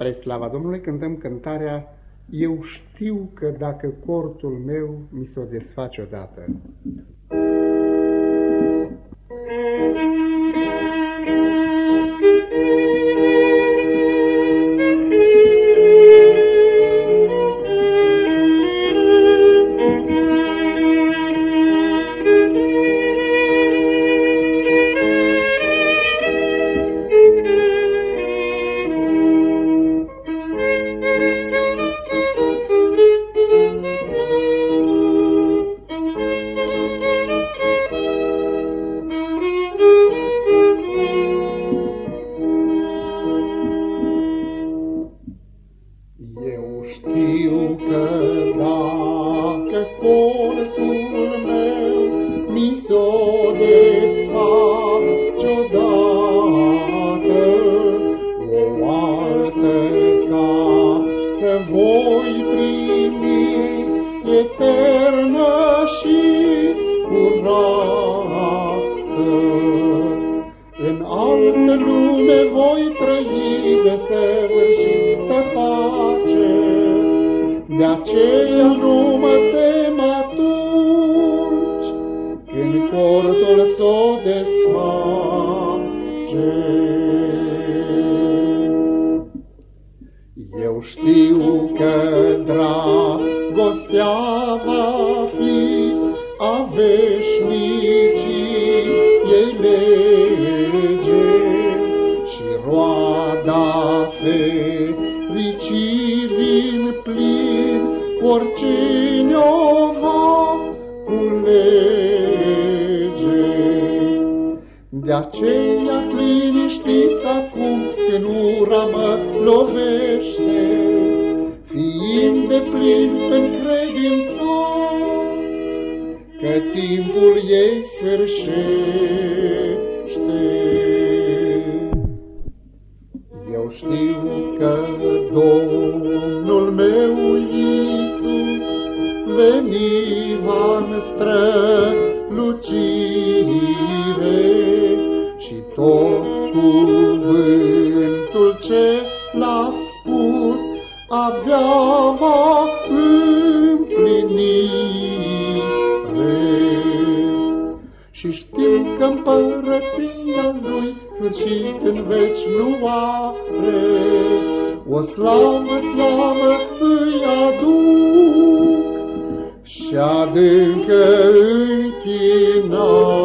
Spre slava Domnului cântăm cântarea Eu știu că dacă cortul meu mi s-o desface odată. Dacă cortul meu mi s-o desface odată, o altă casă voi primi eternă și curată. În altă lume voi trăi de săvârșită pace, de aceea nu mă tem atunci Când cortul s-o desface. Eu știu că dragostea va fi a veșnicii ei lege și roada fericirii în plin oricine o va culege. De aceea s liniștit acum când ura mă lovește, fiind de plin în credință că timpul ei sfârșește. Eu știu că Domnul meu Iisus veni va strălucire și tot cuvântul ce l-a spus abia va împlini. Și știu că împărăția lui sfârșit în veci nu are. O slavă, slavă îi aduc și adâncă închinare.